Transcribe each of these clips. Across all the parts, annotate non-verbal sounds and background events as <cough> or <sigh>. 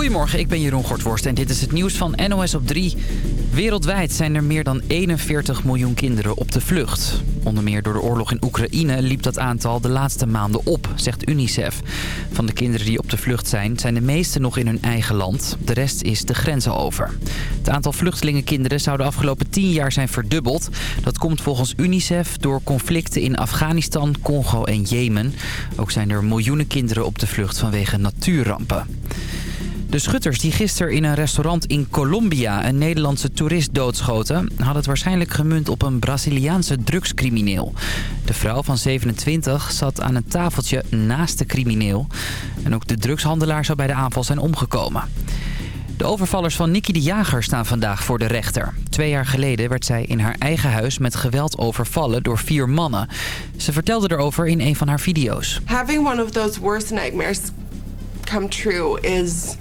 Goedemorgen, ik ben Jeroen Gortworst en dit is het nieuws van NOS op 3. Wereldwijd zijn er meer dan 41 miljoen kinderen op de vlucht. Onder meer door de oorlog in Oekraïne liep dat aantal de laatste maanden op, zegt UNICEF. Van de kinderen die op de vlucht zijn, zijn de meeste nog in hun eigen land. De rest is de grenzen over. Het aantal vluchtelingenkinderen zou de afgelopen 10 jaar zijn verdubbeld. Dat komt volgens UNICEF door conflicten in Afghanistan, Congo en Jemen. Ook zijn er miljoenen kinderen op de vlucht vanwege natuurrampen. De schutters die gisteren in een restaurant in Colombia een Nederlandse toerist doodschoten... hadden het waarschijnlijk gemunt op een Braziliaanse drugscrimineel. De vrouw van 27 zat aan een tafeltje naast de crimineel. En ook de drugshandelaar zou bij de aanval zijn omgekomen. De overvallers van Nicky de Jager staan vandaag voor de rechter. Twee jaar geleden werd zij in haar eigen huis met geweld overvallen door vier mannen. Ze vertelde erover in een van haar video's. Having one of those worst nightmares come true is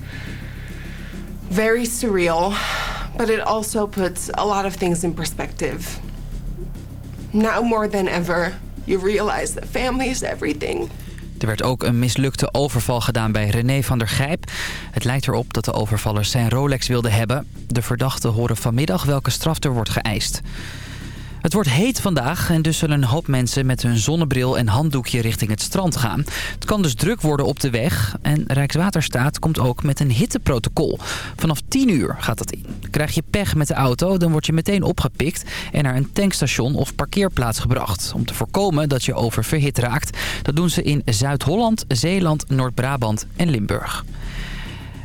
very surreal, but it also puts a lot of things in perspective. Now more than ever, you realize that family is everything. Er werd ook een mislukte overval gedaan bij René van der Gijp. Het lijkt erop dat de overvallers zijn Rolex wilden hebben. De verdachten horen vanmiddag welke straf er wordt geëist. Het wordt heet vandaag en dus zullen een hoop mensen met hun zonnebril en handdoekje richting het strand gaan. Het kan dus druk worden op de weg en Rijkswaterstaat komt ook met een hitteprotocol. Vanaf 10 uur gaat dat in. Krijg je pech met de auto, dan word je meteen opgepikt en naar een tankstation of parkeerplaats gebracht. Om te voorkomen dat je oververhit raakt. Dat doen ze in Zuid-Holland, Zeeland, Noord-Brabant en Limburg.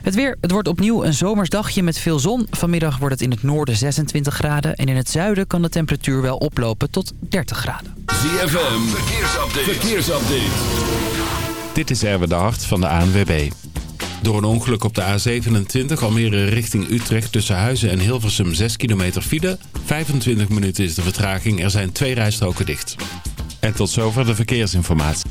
Het weer, het wordt opnieuw een zomersdagje met veel zon. Vanmiddag wordt het in het noorden 26 graden. En in het zuiden kan de temperatuur wel oplopen tot 30 graden. ZFM, verkeersupdate. verkeersupdate. Dit is Erwin de Hart van de ANWB. Door een ongeluk op de A27 Almere richting Utrecht tussen Huizen en Hilversum 6 kilometer file. 25 minuten is de vertraging. Er zijn twee rijstroken dicht. En tot zover de verkeersinformatie.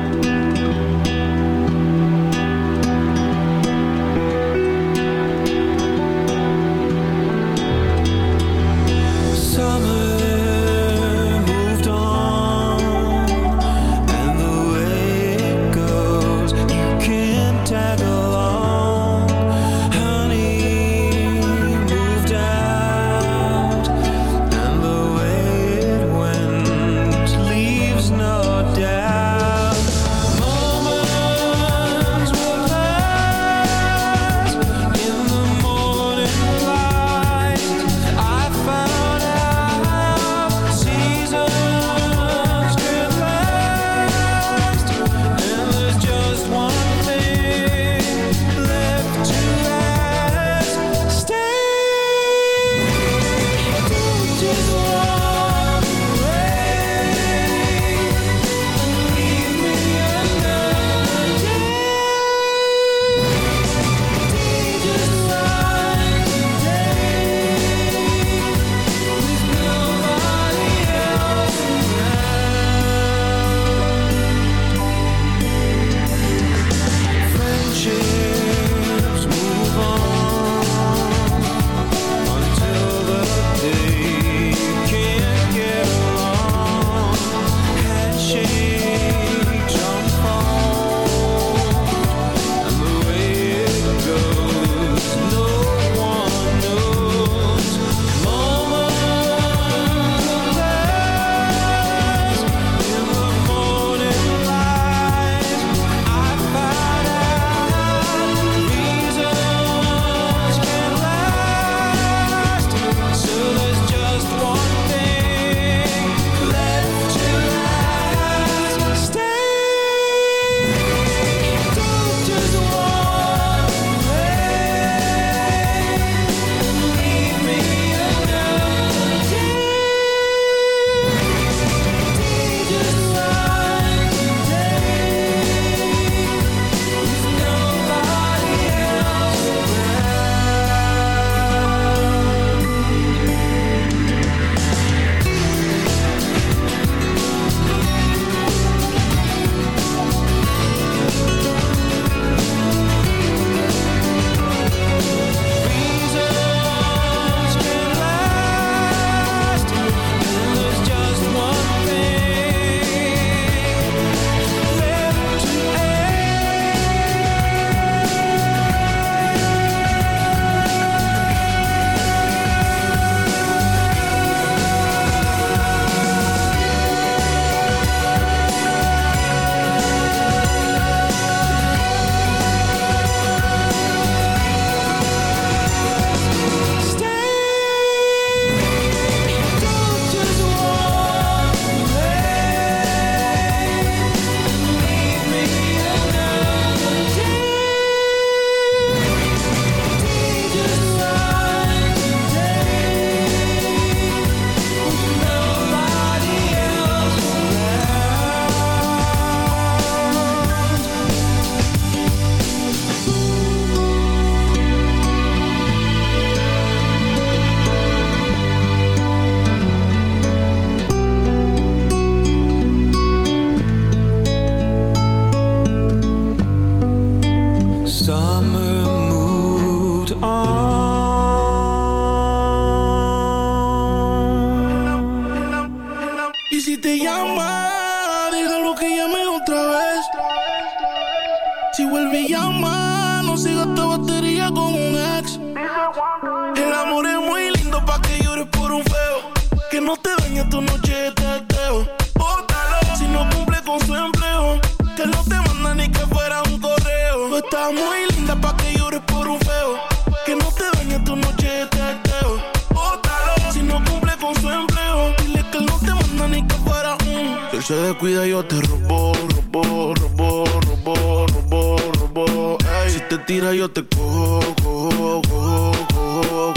Robo, robo, robo, robo, robo, robo. Si te tira, yo te cojo, cojo, cojo, cojo,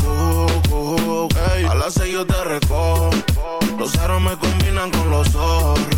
cojo, cojo. A las seis yo te recojo. Los aros me combinan con los zorros.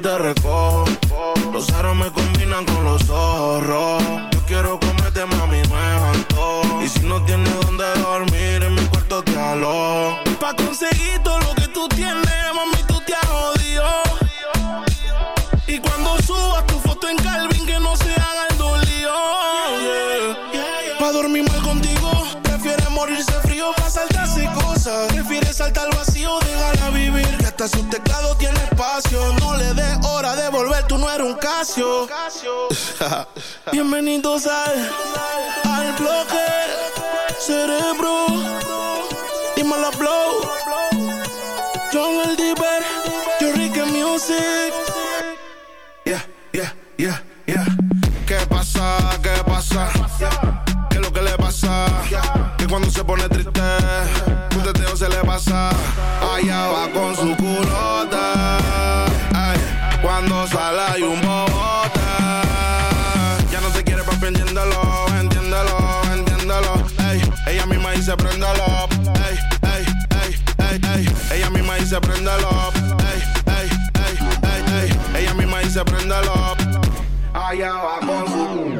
Te recojo. Los aros me combinan con los zorros. Yo quiero comerte, mami, es antojo. Y si no tienes donde dormir, en mi cuarto te alojo. Pa' conseguir todo lo que tú tienes, mami, tú te has jodido. Y cuando subas tu foto en Calvin, que no se haga el dolido. Pa' dormir mal contigo, prefieres morirse frío pa' saltarse cosas. Prefieres saltar al vacío. Que hasta su teclado tiene espacio. No le des hora de volver, tú no eres un Casio. <laughs> Bienvenidos al, al bloque cerebro. Dímelo, blow. John el Diver, yo Ricky Music. Yeah, yeah, yeah, yeah. ¿Qué pasa? ¿Qué pasa? ¿Qué es lo que le pasa? Que cuando se pone triste, se le pasa. Allá va con su culota. Ay, cuando sale hay un bobote. Ya no te quiere papi, entiéndelo, entiéndelo, entiéndelo. Ey, ella misma dice préndelo. Ey, ey, ey, ey, ey. Ella misma dice préndelo. Ey, ey, ey, ey, ey. Ella misma dice préndelo. Allá va con su...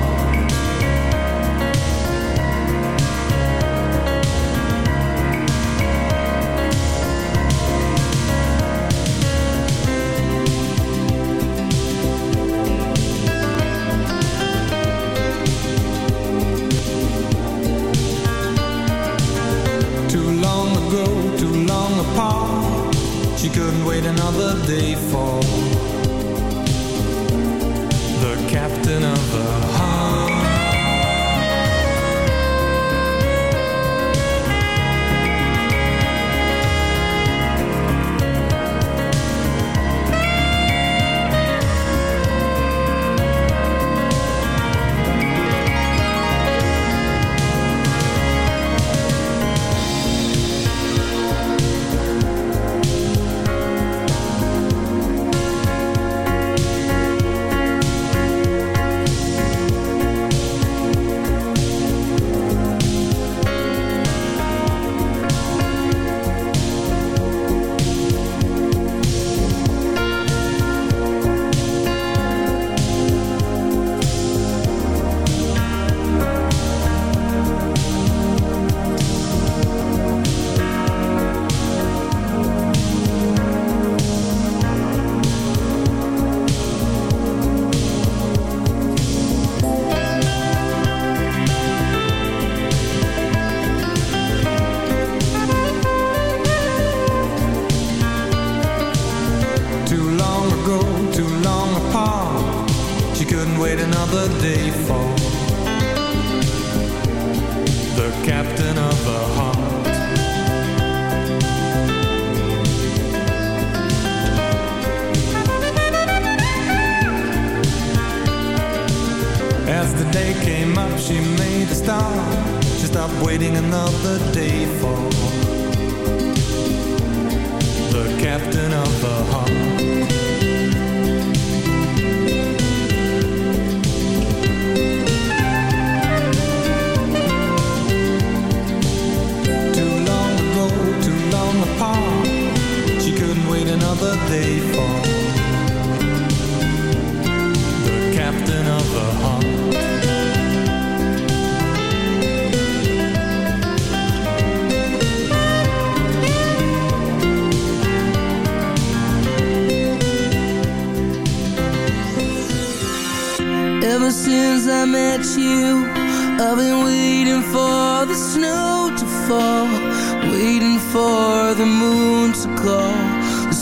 day fall.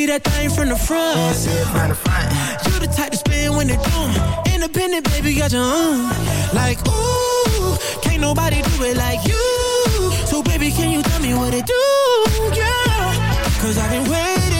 See that thing from the front. See it from the front. You the type to spin when they're done. Independent, baby, got your own. Like, ooh, can't nobody do it like you. So, baby, can you tell me what it do? Yeah. Cause I've been waiting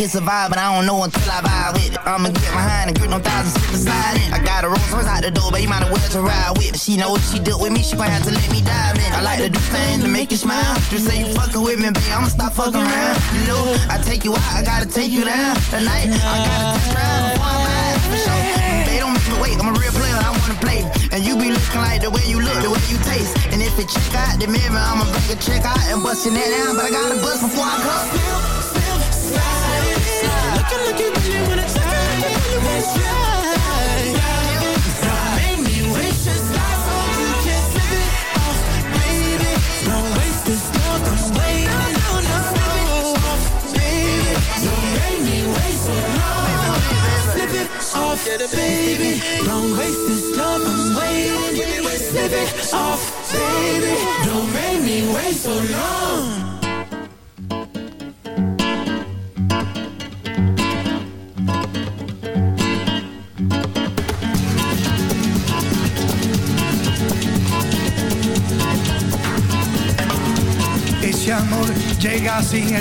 it's a vibe, but I don't know until I vibe with it. I'ma get behind and grip no thousand slip beside it. I got a Rolls Royce out the door, but you might as well to ride with. She know if she dealt with me, she gon' have to let me dive in. I like to do things to make you smile. Just say you fucking with me, babe, I'ma stop fucking around. You know, I take you out, I gotta take you down. Tonight, I gotta test drive before out. For sure. They don't make me wait, I'm a real player, I wanna play. And you be looking like the way you look, the way you taste. And if it check out the mirror, I'ma bring a check out and bust your neck down. But I gotta bust before I come. I can look at you when I tell you.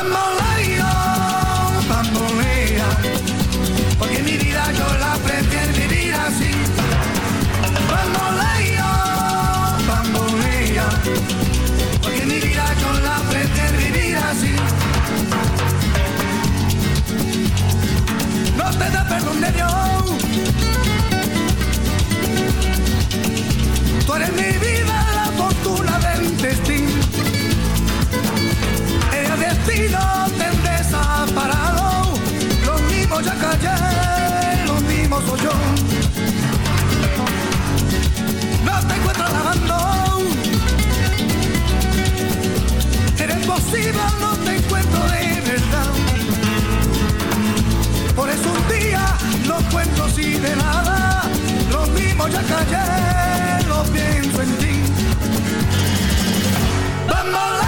Bamboleo, bambolea, porque mi vida yo la prefiero vivir así. Bamboleo, bambolea, porque mi vida yo la prefiero vivir así. no te da perdón de Dios. Tú eres mi de nada, los vimos ya cayeron, pienso en ti. Vamos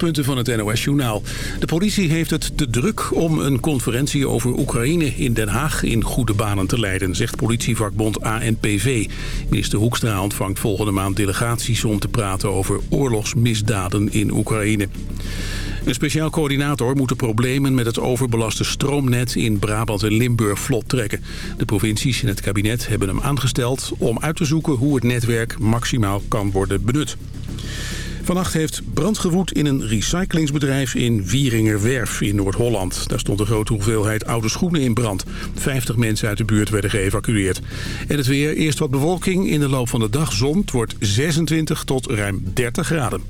hoofdpunten van het NOS-journaal. De politie heeft het te druk om een conferentie over Oekraïne in Den Haag in goede banen te leiden, zegt politievakbond ANPV. Minister Hoekstra ontvangt volgende maand delegaties om te praten over oorlogsmisdaden in Oekraïne. Een speciaal coördinator moet de problemen met het overbelaste stroomnet in Brabant en Limburg vlot trekken. De provincies en het kabinet hebben hem aangesteld om uit te zoeken hoe het netwerk maximaal kan worden benut. Vannacht heeft brand gewoed in een recyclingsbedrijf in Wieringerwerf in Noord-Holland. Daar stond een grote hoeveelheid oude schoenen in brand. 50 mensen uit de buurt werden geëvacueerd. En het weer, eerst wat bewolking, in de loop van de dag zon. Het wordt 26 tot ruim 30 graden.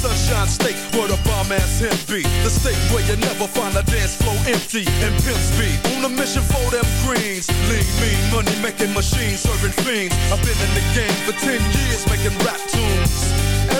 Sunshine state where the bomb ass him be. The state where you never find a dance floor empty and pimp speed. On a mission for them greens. Lean, mean, money making machines serving fiends. I've been in the game for 10 years making rap tunes.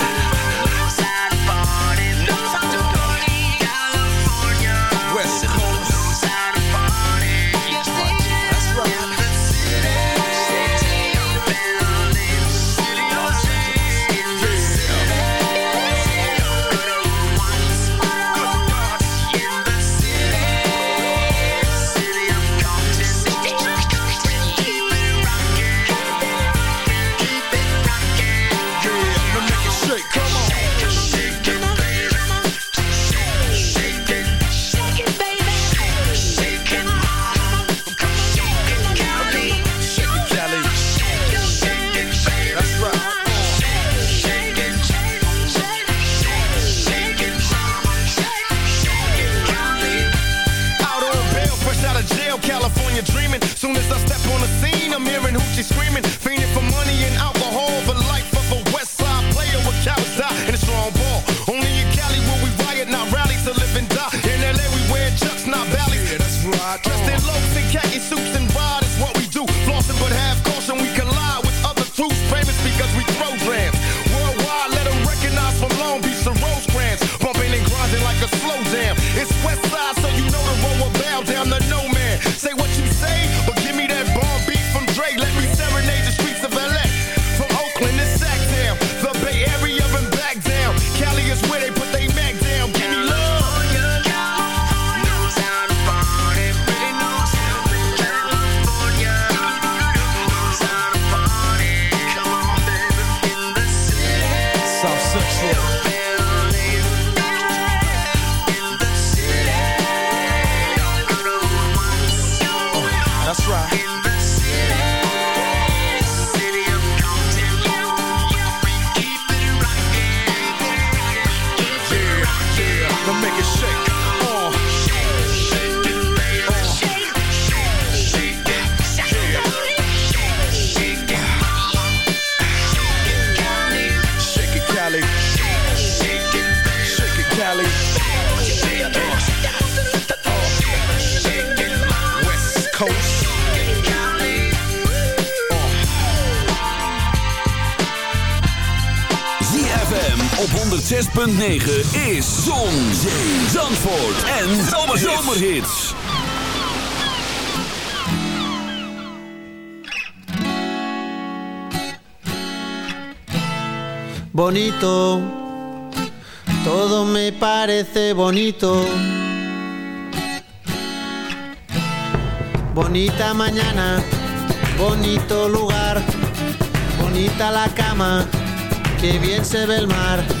Damn the 106.9 is Zon, Zandvoort en Zomerhits. bonito, todo me parece bonito. Bonita mañana, bonito lugar, bonita la cama, que bien se ve el mar.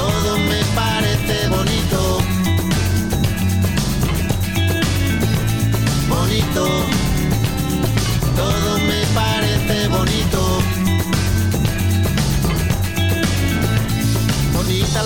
Todo me parece bonito. Bonito todo me parece bonito.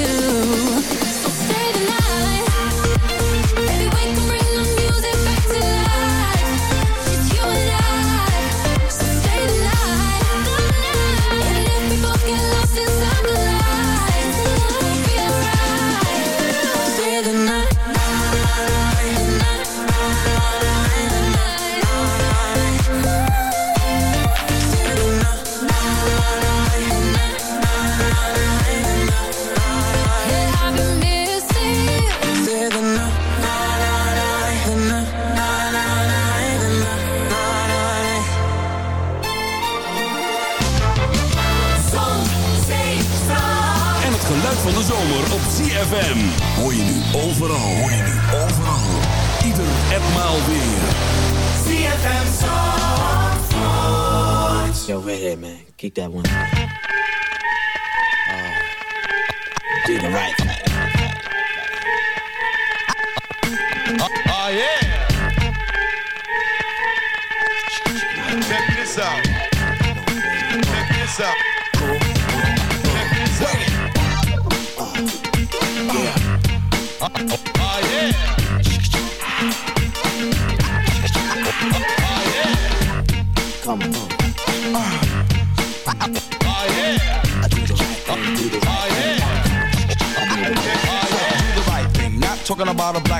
You. ZFM. Hoor je nu overal. Hoor je nu overal. Ieder en maal weer. ZFM Zandvoort. Yo, right here, man. Kick that one. Uh, do the right thing. Oh, yeah. Check this out. Come on. Oh yeah. I do the right thing, do the right thing. I do the right thing. do the right thing. Not talking about a black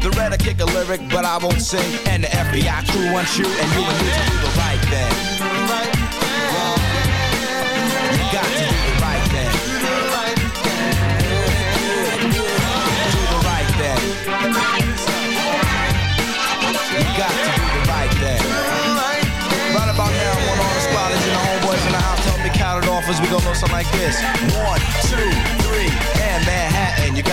The red I kick a lyric, but I won't sing. And the FBI crew wants you, and you and me to do the right thing. You got to do the right thing. Do the right thing. You got to do the right thing. Right about now, want all the spotters and the homeboys in the house to help me count it off as we go know something like this. One, two, three, and you